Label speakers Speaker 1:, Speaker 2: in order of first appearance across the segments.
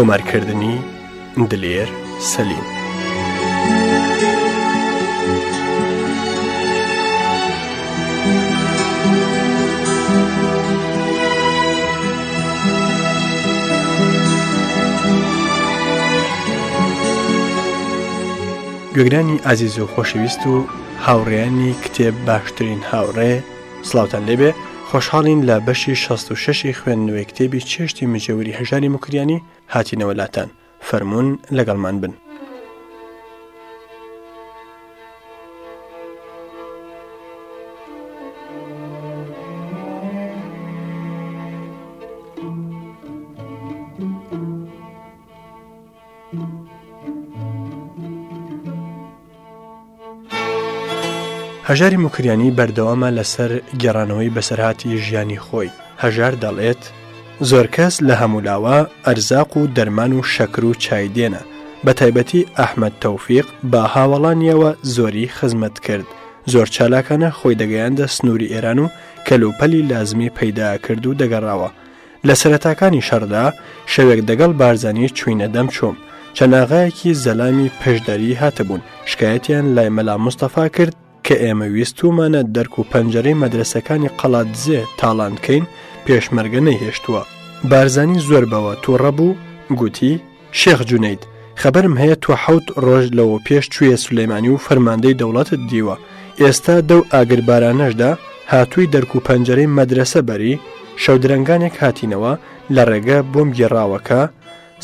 Speaker 1: تۆمارکردنی دلێر سەلیم. گوێگرانی ئازیز و خۆشەویست و هاوڕێیانی کتێب باشترین هاوڕێ سلااوان لێبێ خۆشحاڵین لە بەشی 66 خوێندنەوەی کتێبی چێشتی مجێوری هەژاری مکریانی هاتینەوەلاتان فەرمونون لەگەڵمان بن. هەژاری مکریانی بەردەوامە لەسەر گێڕانەوەی بەسەرهاتی ژیانی خۆی هەژار دەڵێت زۆر کەس لە هەمولاوە ئەرزاق و دەرمان و شەکر و چایدێنە بە تایبەتی ئەحمد تەوفیق با هاوەڵانیەوە زۆری خزمەت کرد زۆر چالاکانە خۆی دەگەیاندە سنووری ئێران و کەلوپەلی لازمی پەیدا کرد و دەگەڕاوە لە سەرەتاکانی شەردا شەوێک دەگەڵ بارزانانی چوینە دەم چۆم چەناغایەکی زەلامی پشدەری هاتەبوون شکایەتیان لای مەلا مستەفا کرد کە ئێمە ویستومانە دەرک و پەنجەرەی مەدرسەکانی قەڵاتزێ تاڵاندکەین پێشمەرگە نەهێشتووە بارزانی زۆر بەوە تووڕە بوو گوتی شێخ جونەیت خەبەرم هەیە تو حوت ڕۆژ لەوە پێش کوێ سلەیمانی و فەرماندەی دەوڵەتت دیوە ئێستا دەو ئاگربارانەشدا هاتووی دەرک و پەنجەرەی مەدرسە بەری شەودرەنگانێک هاتینەوە لە ڕێگە بۆم گێڕاوەکە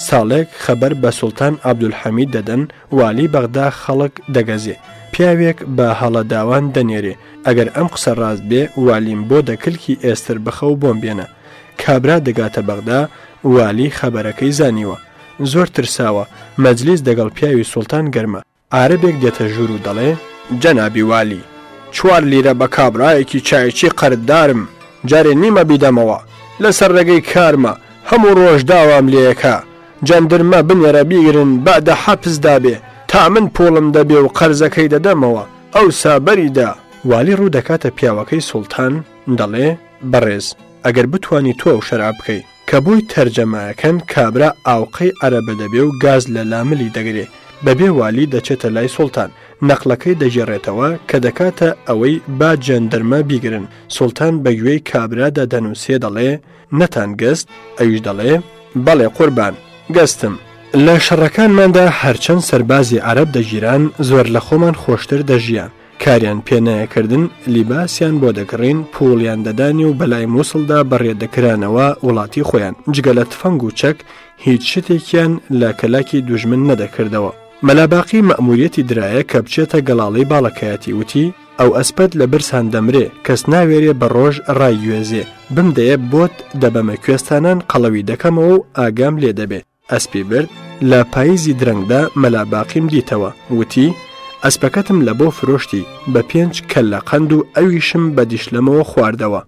Speaker 1: ساڵێک خەبەر بە سولتان عبدولحەمید دەدەن والی بەغدا خەڵک دەگەزێ پیاوێک بە هەڵەداوان دەنێرێ ئەگەر ئەم قسە ڕاست بێ والیم بۆ دەکلکی ئێستر بخە و بۆم بێنە کابرا دەگاتە بەغدا والی خەبەرەکەی زانیوە زۆر ترساوە مەجلیس دەگەڵ پیاوی سولتان گەرمە ئارەبێک دێتە ژوور و دەڵێ جەنابی والی چوار لیرە بە کابراایەکی چایکی قەرددارم جارێ نیمە بیدەمەوە لەسەر ڕێگەی کارمە هەموو ڕۆژداوام لێەکە جەندرمە بنێرە بیگرن بعدە حەپزدا بێ تا من پۆڵم دەبێ و قەرزەکەی دەدەمەوە ئەو سابەریدا والی ڕوو دەکاتە پیاوەکەی سولتان دەڵێ بەڕێز ئەگەر بتانی تۆ و شەراب بکەی کە بووی تەرجەمایەکەن کابرا ئاوقەی عەرەبە دەبێ و گاز لە لاملی دەگرێ بەبێ والی دەچێتە لای سولتان نەقلەکەی دەژێڕێتەوە کە دەکاتە ئەوەی با جەندەرمە بیگرن سولتان بە گوێی کابرادا دەنووسێ دەڵێ نەتان گەست ئەویش دەڵێ بەڵێ قوربان گەستم لە شەڕەکانماندا هەرچەند سەربازی عرب دەگیران زۆر لە خۆمان خۆشتر دەژیان کاریان پێنایەکردن لیباسیان بۆ دەکڕین پوڵیان دەدانی و بەلای مووسڵدا بەڕێدەکرانەوە وڵاتی خۆیان جگە لە تفەنگ و چەک هیچ شتێکیان لە کەلاکی دوژمن نەدەکردەوە مەلاباقی مەموریەتی درایە کە بچێتە گەڵاڵی باڵەکایەتی وتی ئەو ئەسپەت لە برسان دەمرێ کەس ناوێرێ بە ڕۆژ ڕایگوێزێ بمدەیە بۆت دەبەمە کوێستانان قەڵەوی دەکەمەوە و ئاگام لێ دەبێ ئەسپی برد لە پاییزی درەنگدا مەلاباقیم دیتەوە وتی ئەسپەکەتم لە بۆ فرۆشتی بە پێنج کە لە قەند و ئەویشم بە دیشلەمەوە خواردەوە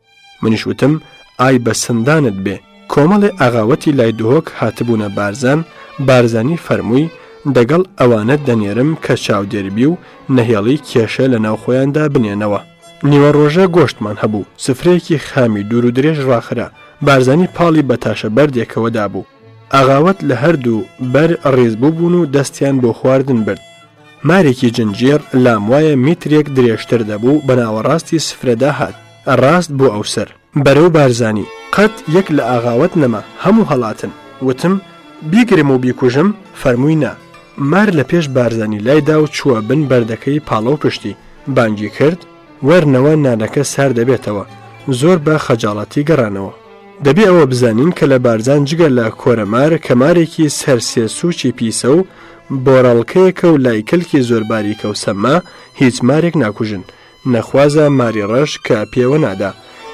Speaker 1: منیشوتم ئای بە سندانت بێ کۆمەڵی ئاغاوەتی لای دهۆک هاتبوونە بارزان بارزانی فەرمووی دەگەڵ ئەوانە دەنێرم کە چاودێربی و نەهێڵی کێشە لە ناوخۆیاندا بنێنەوە نیوە ڕۆژە گۆشتمان هەبوو سفرەیەکی خامی دوور و درێژ ڕاخرا بارزانی پاڵی بە تاشە بەردێکەوەدا بوو ئاغاوەت لە هەردوو بەر ڕێزبوو بوون و دەستیان بۆ خواردن برد مارێکی جنجێر لام وایە میترێک درێژتر دەبوو بە ناوەڕاستی سفرەدا هات ڕاست بۆ ئەوسەر بەرەو بارزانانی قەت یەک لە ئاغاوەت نەما هەموو هەڵاتن وتم بیگرم و بیکوژم فەرمووی نا مار لە پێش بارزانانی لایدا و چووە بن بەردەکەی پاڵە و پشتی بانگی کرد وەرنەوە نانەکە سار دەبێتەوە زۆر بە خەجاڵەتی گەڕانەوە دەبێ ئەوە بزانین کە لە بارزان جگە لە کۆرەمار کەمارێکی سەرسێ سوچی پیسە و بۆڕەڵکەیەکە و لایکلکی زۆرباریکە و سەما هیچ مارێک ناکوژن نەخوازە ماری ڕەش کە پێوە نادا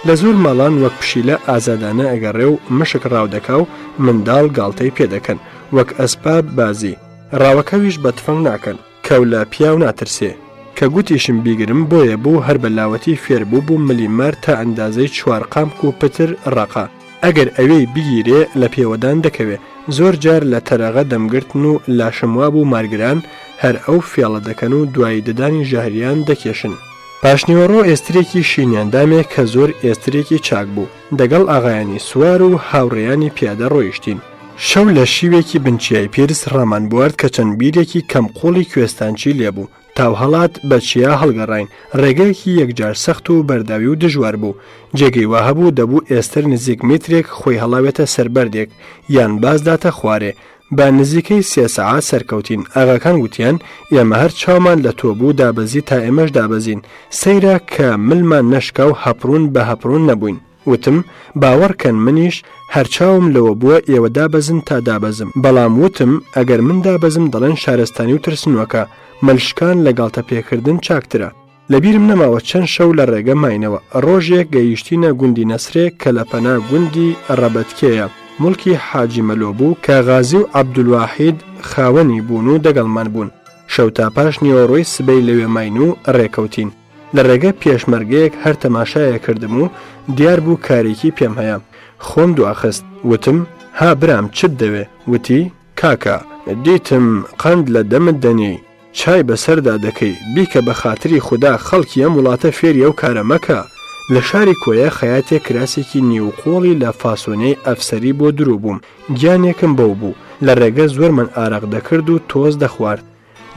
Speaker 1: لە زۆر ماڵان وەک پشیلە ئازادانە ئەگەڕێ و مشک ڕاودەکا و منداڵ گاڵتەی پێدەکەن وەک ئەسپاب بازی ڕاوەکەویش بە تفەنگ ناکەن کەو لە پیاو ناترسێ کە گوتیشم بیگرم بۆیە بوو هەر بەلاوەتی فێربوو بوو ملیمەر تا ئەندازەی چوارقامک و پتر ڕقا ئەگەر ئەوەی بگیرێ لە پێوەدان دەکەوێت زۆر جار لە تەرەغە دەمگرتن و لاشمواب و مارگران هەر ئەو فێڵە دەکەن و دوایی ددانی ژاهریان دەکێشن. پاشنیوەڕۆ ئێسترێکی شینیاندامێک کە زۆر ئێسترێکی چاک بوو دەگەڵ ئاغایانی سووار و هاوڕێیانی پیادە ڕۆیشتین. شەو لە شیوێکی بنچیای پێرس ڕامان بوارد کە چەند بیرێکی کەمقۆڵی کوێستانچی لێبوو تاوهڵات بە چیا هەڵگەڕین ڕێگەیەکی یەکجار سەخت و بەرداوی و دژوار بوو جێگەی وا هەبوو دەبوو ئێستر نزیک میترێک خۆی هەڵاوێتە سربەردێک یان بازداتە خوارێ بە نزیکەی سێسەعات سەرکەوتین ئاغاکان گوتیان ئێمە هەر چاومان لە تۆبوو دابەزی تا ئێمەش دابەزین سەیرە کە ملمان نەشکا و هەپڕون بە هەپڕون نەبووین وتم باوەڕکەن منیش هەرچاوم لەوە بووە ئێوە دابەزن تا دابەزم بەڵام وتم ئەگەر من دابەزم دەڵێن شارستانی و ترسنوەکە مەلشکان لەگەڵتە پێکردن چاکترە لەبیرم نەماوە چەند شەو لە ڕێگە ماینەوە ڕۆژێک گەیشتینە گوندی نەسرێ کە لە پەنا گوندی ڕەبەتکەیە ملکی حاجی مەلۆ بوو کە غازی و عبدولواحید خاوەنی بوون و دەگەڵمان بوون شەو تاپاش نیوەڕۆی سبەی لەوێ ماین و ڕێکەوتین لە ڕێگە پێشمەرگەیەک هەر تەماشایە کردم و دیار بوو کارێکی پێم هەیە خۆم دو ئەخست وتم ها برام چت دەوێ وتی کاکە دیتم قند لە دەمت دەنی چای بەسەردا دەکەی بیکە بە خااتری خوددا خەڵکی ئەم وڵاتە فێری ئەو کارە مەکە لە شاری کۆیە خەیاتێک کراسێکی نیوقۆڵی لە فاسۆنەی ئەفسری بۆ درو بووم گیانێکم بەو بوو لە ڕێگە زۆر من ئاراق دەکرد و تۆز دەخوارد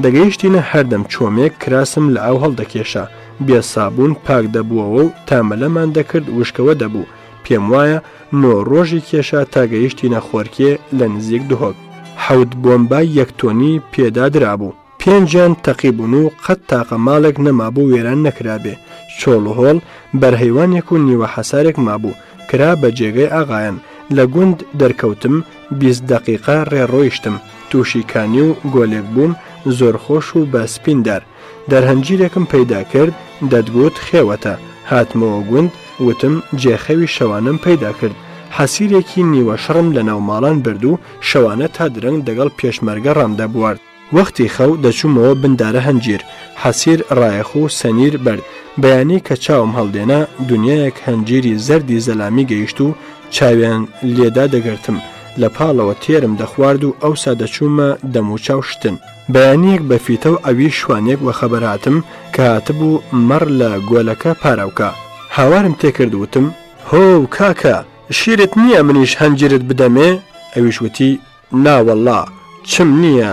Speaker 1: دەگەیشتینە هەردەم چۆمێک کراسم لە ئەو هەڵدەکێشا بێسابوون پاک دەبووەوە و تامەلەمان دەکرد وشکەوە دەبوو پێم وایە نۆ ڕۆژی کێشە تاگەیشتی نەخۆرکێ لە نزیک دهۆک حەوت بۆمبای یەکتۆنی پێدادرا بوو پێنجیان تەقیبوون و قەت تاقە ماڵێک نەمابوو وێران نەکرابێ چۆڵهۆڵ بەرهەیوانێک و نیوە حەسارێک مابوو کرا بە جێگەی ئاغایان لە گوند دەرکەوتم بیست دقیقا ڕێڕۆیشتم تووشیکانی و گۆلێک بووم زۆرخۆش و بە سپیندار دەرهەنجیرێکم پەیدا کرد دەتگوت خێوەتە هاتمەوە گوند وتم جێخەوی شەوانم پەیدا کرد حەسیرێکی نیوە شڕم لە ناوماڵان برد و شەوانە تا درنگ دەگەڵ پێشمەرگە ڕامدا بوارد وەختی خەو دەچوومەوە بندارە هەنجیر حەسیر ڕایەخ و سەنیر بەرد بەیانی کە چاوم هەڵدێنا دنیایەک هەنجیری زەردی زەلامی گەیشت و چاویان لێدا دەگرتم لە پاڵەوە تێرم دەخوارد و ئەوسا دەچوومە دەموچاو شتن بەیانیەک بەفیتە و ئەوی شوانێک وە خەبەراتم کە هاتبوو مەڕ لە گۆلەکە پاراوکە هاوارم تێکرد وتم هۆ کاکە شیرت نییە منیش هەنجرت بدەمێ ئەویشوتی ناوەله چم نییە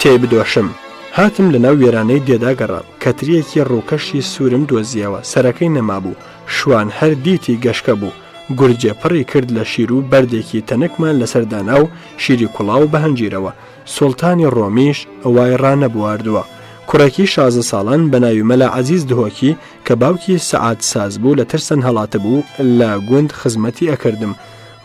Speaker 1: تێ بدۆشم هاتم لە ناو وێرانەی دێداگەڕا کەتریەکی ڕووکەشی سوورم دۆزیەوە سەرەکەی نەمابوو شوان هەر دیتی گەشکە بوو گورجێ پڕی کرد لە شیر و بەردێکی تەنکمان لەسەردانا و شیری کوڵاو بە هەنجیرەوە سڵتانی ڕۆمیش ئەوای ڕانەبواردووە کوڕێکی شازە ساڵان بەناویمەلا عزیز دهۆکی کە باوکی سەعات ساز بوو لە ترسن هەڵاتە بوو لە گوند خزمەتی ئەکردم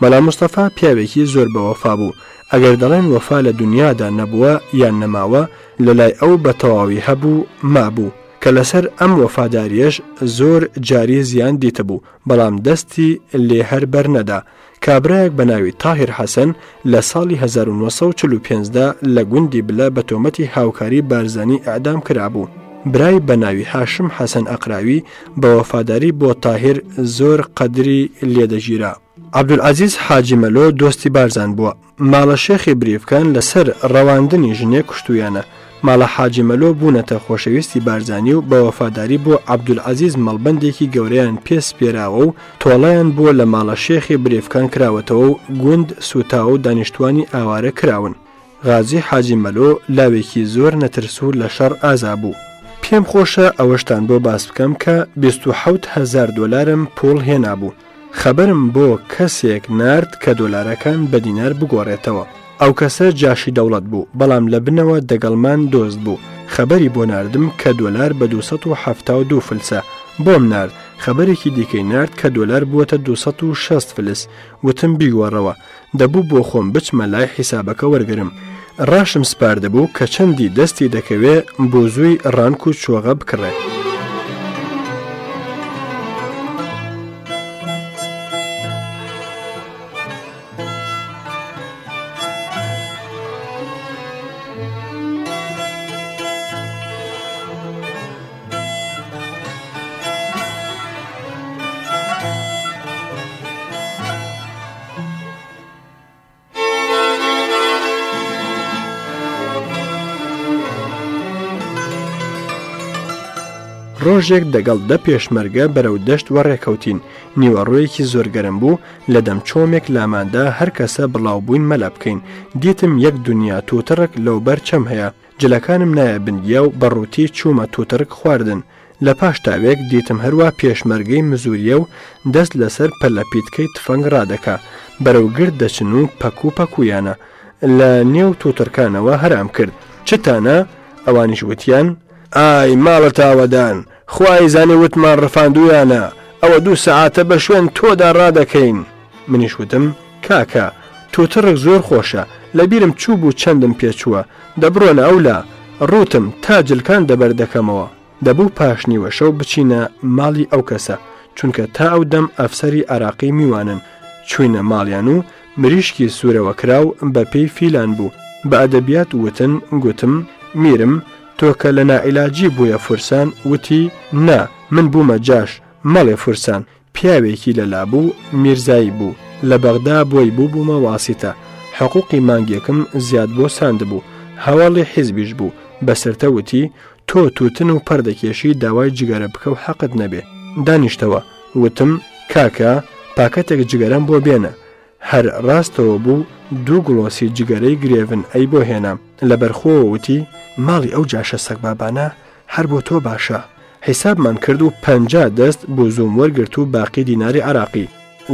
Speaker 1: مەلا مستەفا پیاوێکی زۆر بەوەفا بوو ئەگەر دەڵێن وەفا لە دنیادا نەبووە یان نەماوە لەلای ئەو بە تەواوی هەبوو مابوو. کە لەسەر ئەم وەفاداریەش زۆر جاری زیان دیتە بوو بەڵام دەستی لێ هەر بەرنەدا کابراایەک بە ناوی تاهر حەسەن لە ساڵی 1945دا لە گوندی بلە بە تۆمەتی هاوکاری بارزانی ئەعدام کرابوو. برای بە ناوی هاشم حەسەن ئەقراوی بە وەفاداری بۆ تاهر زۆر قەدری لێدەژیرا. عبدولعزیز حاجمەلۆ دۆستی بارزان بووە، ماڵە شێخی بریفکان لەسەر ڕەواندنی ژنێ کوشتویانە. ماڵە حاجمەلۆ بوونەتە خۆشەویستی بارزانانی و بە وەفاداری بۆ عبدولعزیز مەڵبندێکی گەورەیان پێس پێراوە و تۆڵەیان بووە لە ماڵە شێخی برێفکان کراوەتەوە و گوند سوتاوە و دانیشتوانی ئاوارە کراون. غازی حاجی مەلۆ لاوێکی زۆر نەترسوور لە شەڕ ئازا بوو. پێم خۆشە ئەوەشتان بۆ باس بکەم کە 26هزار دلارم پۆل هێنا بوو. خەبرم بۆ کەسێک نرد کە دۆلارەکان بە دینار بگۆڕێتەوە. ئەو کەسە جاشی دەوڵەت بوو بەڵام لە بنەوە دەگەڵمان دۆست بوو خەبەری بۆ نردم کە دۆلار بە 272 فلسە بۆم نرد خەبەرێکی دیکەی نرد کە دۆلار بووە 260 فلس وتم بیگوەڕەوە دەبوو بۆ خۆم بچمە لای حیسابەکە وەرگرم ڕاشم سپاردەبوو کە چەندی دەستی دەکەوێ بۆ زووی ڕانک و چۆغە بکڕێت. ڕۆژێک دەگەڵ دە پێشمەرگە بەرەو دەشت وە ڕێکەوتین نیوەڕۆیەکی زۆر گەرم بوو لە دەم چۆمێک لاماندا هەر کەسە بڵاو بووین مەلا بکەین دیتم یەک دنیا تۆتەڕک لەو بەرچەم هەیە جلەکانم نایە بنگیا و بەڕووتی چوومە تۆتەرک خواردن لە پاشتاوێک دیتم هەروە پێشمەرگەی مزوریە و دەست لەسەر پەلەپیتکەی تفەنگ ڕادەکە بەرەوگرت دەچن و پەکوو پەکویانە لە نێو تۆتەرکانەوە هەرام کرد چتانە ئەوانیش وتیان ئای ماڵە تاوەدان خوای زانێ وتمان ڕفاندویانە ئەوە دوو سەعاتە بە شوێن تۆدا ڕادەکەین منیش وتم کاکە تۆتەڕێک زۆر خۆشە لەبیرم چوو بوو چەندم پێچووە دەبڕۆنە ئەولا ڕوتم تا جلکان دەبەر دەکەمەوە دەبوو پاشنیوە شەو بچینە ماڵی ئەو کەسە چونکە تا ئەو دەم ئەفسری عراقی میوانن چوینە ماڵیان و مریشکی سوورەوە کراو بە پێی فیلان بوو بە ئەدەبیات وتن گوتم میرم تۆ کە لە نائیلاجی بووە فرسان وتی نا من بوومە جاش مەڵێ فرسان پیاوێکی لە لابوو میرزایی بوو لە بەغدا بۆی بوو بوومە واسیتە حقوقی مانگیەکەم زیاد بۆ ساند بوو هەواڵی حیزبیش بوو بەسەرتە وتی تۆ تووتن و پەردەکێشی داوای جگەرە بکە و حەقت نەبێ دانیشتەوە وتم کاکە پاکەتێک جگەرم بۆ بێنە هەر ڕاستەوە بوو دوو گڵۆسی جگەرەی گرێڤن ئەی بۆ هێنام لە بەرخۆوتی ماڵی ئەو جاشە سەگبابانە هەر بۆ تۆ باشە حیسابمان کرد و پ دەست بۆ زۆم وەرگرت و باقی دیناری عراقی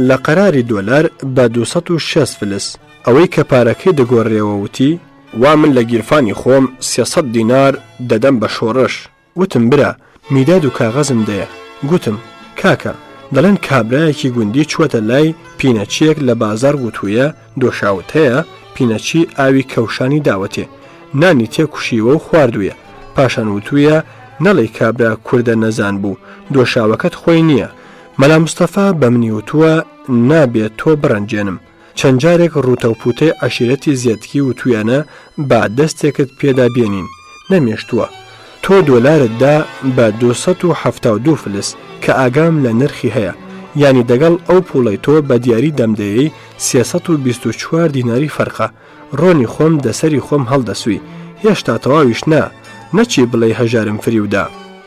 Speaker 1: لە قەراری دۆلار بە 260 فلس ئەوەی کە پارەکەی دەگۆڕێەوەوتی وا من لە گیرفانی خۆم 300 دینار دەدەم بە شۆڕش وتم برا میداد و کاغەزم دەیە گوتم کاکە دەڵێن کابراایەکی گوندی چوەتە لای پینەچیەک لە بازار گوتوویە دۆشاوت هەیە پینەچی ئاوی کەوشانی داوەتێ نانی تێکوشیوە و خواردوویە پاشان وتوویە نەڵی کابرا کووردە نەزان بوو دۆشاوەکەت خۆی نییە مەلا مستەفا بە منی وتووە نابێت تۆ بڕەنجێنم چەند جارێک ڕوتەوپوتەی عشیرەتی زیەتکی و تویانە با دەستێکت پێدا بێنین نەمێشتووە تۆ دۆلارتدا بە 272 فلس کە ئاگام لە نرخی هەیە ینی دەگەڵ ئەو پوڵی تۆ بە دیاری دەمدەیەی 324 دیناری فەرقە ڕۆنی خۆم دەسەری خۆم هەڵدەسووی هێشتا تەواویش نا نەچی بڵێ هەژارم فریودا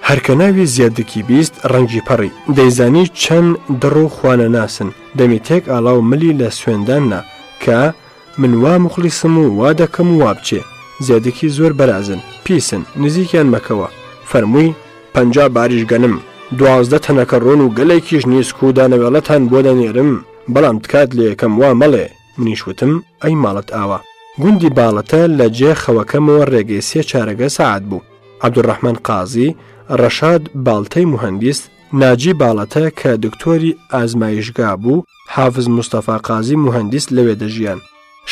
Speaker 1: هەرکە ناوی زیادکی بیست ڕەنگی پەڕی دەیزانی چەند دڕ و خوانە ناسن دەمی تێک ئالاو ملی لە سوێنداننا کە من وا مخلیسم و وا دەکەم و وابچێ زیادکی زۆر بەرازن پیسن نزیکیان مەکەوە فەرمووی پ باریش گەنم دوازدە تەنەکە ڕۆن و گەلێکیش نیسک و دانەوێڵەتان بۆ دەنێرم بەڵام تکات لێ یەکەم وا مەڵێ منیشوتم ئەی ماڵەت ئاوە گوندی باڵەتە لە جێ خەوەکەمەوە ڕێگەی سێ چارەگە سعات بوو عبدوڕەحمن قازی ڕەشاد باڵتەی مهندیست ناجی باڵەتە کە دکتۆری ئازمایشگا بوو حافز مستەفا قازی مهندیست لەوێ دەژیان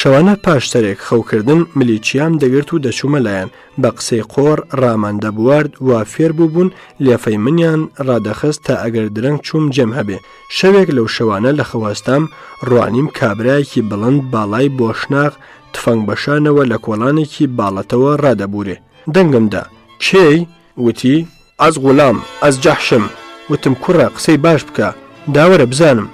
Speaker 1: شەوانە پاشتەرێک خەوکردن ملیچیام دەگرت و دەچوومە لایەن بە قسەی قۆر ڕامان دەبوارد وا فێر بووبوون لێفەی منیان ڕادەخست تا ئەگەر درەنگ چووم جەم هەبێ شەوێک لەو شەوانە لە خەواستام ڕوانیم کابراایکی بڵند باڵای بۆشناغ تفەنگ بەشانەوە لە کۆڵانێکی باڵەتەوە ڕادەبورێ دەنگمدا کێی وتی ئەس غولام ئەس جەحشم وتم کوڕە قسەی باش بکە داوەرە بزانم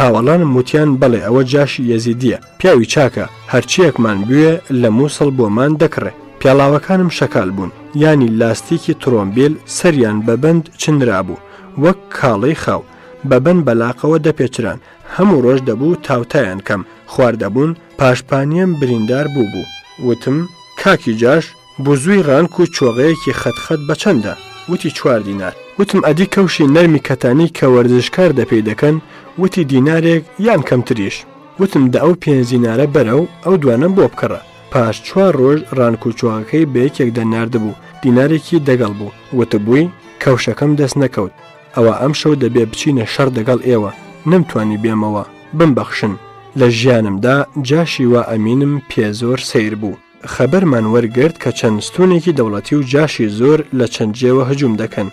Speaker 1: هاوڵانم وتیان بڵێ ئەوە جاشی یەزیدیە پیاوی چاکە هەرچیەکمان بوێ لە مووسڵ بۆمان دەکڕێ پیاڵاوەکانم شەکال بوون ینی لاستیکی ترۆمبیل سەریان بەبند چندرا بوو وەک کاڵی خاو بەبند بەلاقەوە دەپێچران هەموو ڕۆژ دەبوو تاوتایان کەم خواردەبوون پاشپانیم بریندار بوو بوو وتم کاکی جاش بزووی ڕانک و چۆغەیەکی خەتخەت بەچەندە وتی چواردینات وتم ئەدی کەوشی نەرمی کەتانی کە وەرزشکار دەپی دەکەن وتی دینارێک یان کەمتریش وتم دا ئەو پێنجینارە بەرە و ئەو دوانم بۆ بکڕە پاش چوار ڕۆژ ڕانکوچوانەکەی بەیەکێک دەناردبوو دینارێکی دەگەڵ بوو وتبووی کەوشەکەم دەست نەکەوت ئەوە ئەم شەو دەبێ بچینە شەر دەگەڵ ئێوە نمتوانی بێمەوە بمبەخشن لە ژیانمدا جاشی وا ئەمینم پێ زۆر سیر بوو خەبەرمان وەرگرت کە چەندستونێکی دەوڵەتی و جاشی زۆر لە چەندجێوە هەجوم دەکەن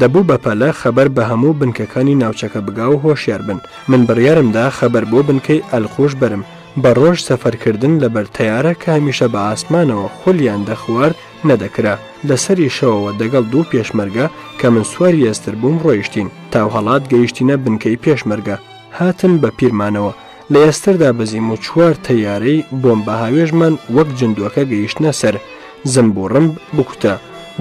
Speaker 1: دەبوو بەپەلە خەبەر بە هەموو بنکەکانی ناوچەکە بگا و هۆشیار بن من بڕیارمدا خەبەر بۆ بنکەی ئەلخۆش بەرم بە ڕۆژ سەفەرکردن لەبەر تەیارە کە هەمیشە بە ئاسمانەوە خولیان دەخوار نەدەکرا لەسەری شەوەوە دەگەڵ دوو پێشمەرگە کە من سواری ئێستر بووم ڕۆیشتین تاو هەڵات گەیشتینە بنکەی پێشمەرگە هاتن بە پیرمانەوە لە ئێستردا بەزیم و چوار تەیارەی بۆم بە هاوێژمان وەک جندوەکە گەیشتە سەر زم بۆ ڕم بکوتە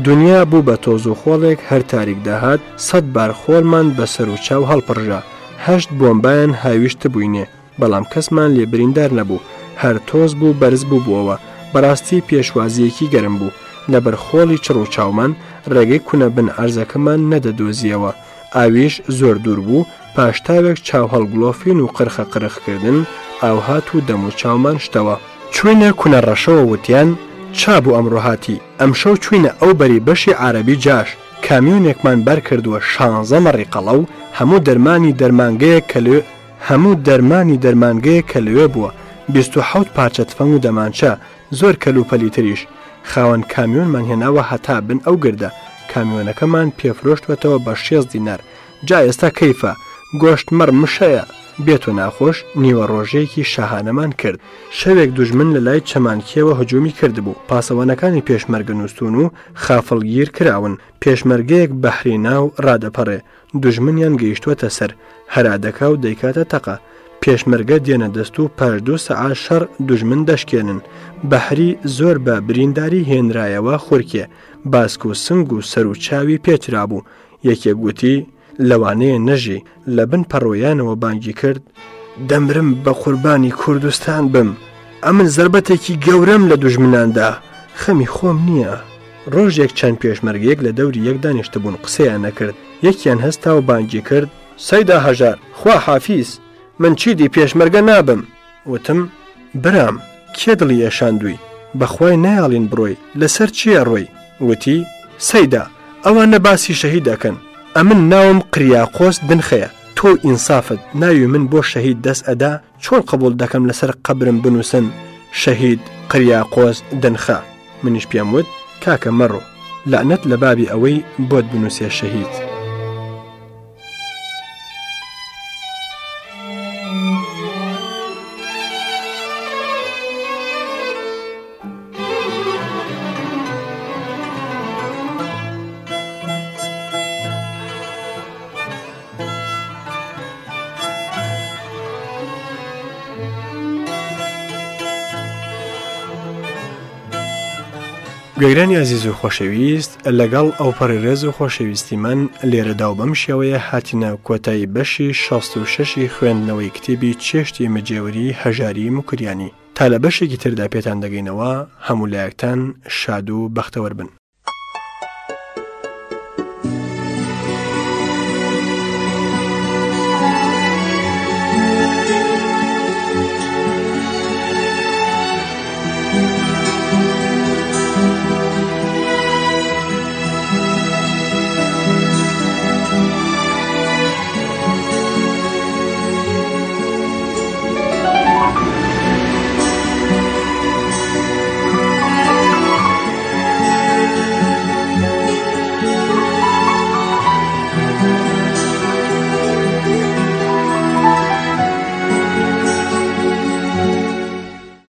Speaker 1: دنیا بوو بە تۆز و خۆڵێک هەر تاریک داهات سەد بار خۆلمان بەسەر و چاو هەڵپڕژا هەشت بۆمبایان هاویشت بووینێ بەڵام کەسمان لێبریندار نەبوو هەر تۆز بوو بەرز بوو بووەوە بەڕاستی پێشوازیەکی گەرم بوو لەبەر خۆڵی چڕ و چاومان ڕێگەی کونە بن ئارزەکەمان نەدەدۆزیەوە ئاویش زۆر دوور بوو پاشتاوێک چاو هەڵگلۆفین و قرخە قرخکردن ئاوهات و دەم و چاومان شتەوە چوینە کونە ڕەشەوە وتیان چابوو ئەمڕۆهاتی ئەمشەو چوینە ئەو بەری بەشی عربی جاش کامیونێکمان بەرکردووە شانزە مەڕی قەڵە و هەموو دەرمانی دەرمانگەیە کە لێ هەموو دەرمانی دەرمانگەیە کە لەوێ بووە 26 پاچە تفەنگ و دەمانچە زۆر کەلوپەلیتریش خاوەن کامیۆنمان هێناوە هەتا بن ئەو گردە کامیۆنەکەمان پێفرۆشتوێتەوە بە 6 دینار جا ئێستا کەیفە گۆشت مەڕ مشەیە بێت و ناخۆش نیوە ڕۆژەیەکی شەهانەمان کرد شەوێک دوژمن لە لای چەمانکیەوە هەجومی کردبوو پاسەوانەکانی پێشمەرگە نووسون و خافڵگیر کراون پێشمەرگەیەک بەحری ناو ڕادەپەڕێ دوژمنیان گەیشتوەتە سەر هەرادەکە و دەیکاتە تەقە پێشمەرگە دێنە دەست و پەش دو سەعات شەڕ دوژمن دەشکێنن بەحری زۆر بە برینداری هێنرایەوە خورکێ باسک و سنگ و سەر و چاوی پێچرابوو یەکێک گوتی لەوانەیە نەژێ لە بن پەڕۆیانەوە بانگی کرد، دەمرم بە قوربانی کوردستان بم، ئەمن زربەتێکی گەورەم لە دوژمناندا، خەمی خۆم نییە. ڕۆژێک چەند پێشمەرگێک لە دەوری یەک دانیشتە بوون قسەیان نەکرد، یەکیان هەستا و بانگی کرد، سەیدا هەژار، خوا حافیز، من چیدی پێشمەرگە نابم، وتم، برام، کێ دڵی ئێشاندووی، بەخوای نایاڵین بڕۆی لەسەر چیە ڕۆی، وتی، سەیدا، ئەوان نەباسی شەهی دەکەن. ئەمن ناوم قریاقۆست دنخەیە تۆ ئینسافت ناوی من بۆ شەهید دەست ئەدا چۆن قبول دەکەم لەسەر قبرم بنووسن شەهید قریاقۆز دنخە منیش پیام وت کاکە مەڕۆ لەعنەت لە بابی ئەوەی بۆت بنووسێ شەهید. گەگرانی عزیز و خۆشەویست لەگەڵ ئەو پەرڕێز و خۆشەویستیمان لێرەدا و بەم شێوەیە هاتینە کۆتایی بەشی 66 خوێندنەوەی کتێبی چێشتی مجێوری هەژاری مکریانی تا لە بەشێکی تردا پێتان دەگەینەوە هەموو لایەکتان شاد و بەختەوە بن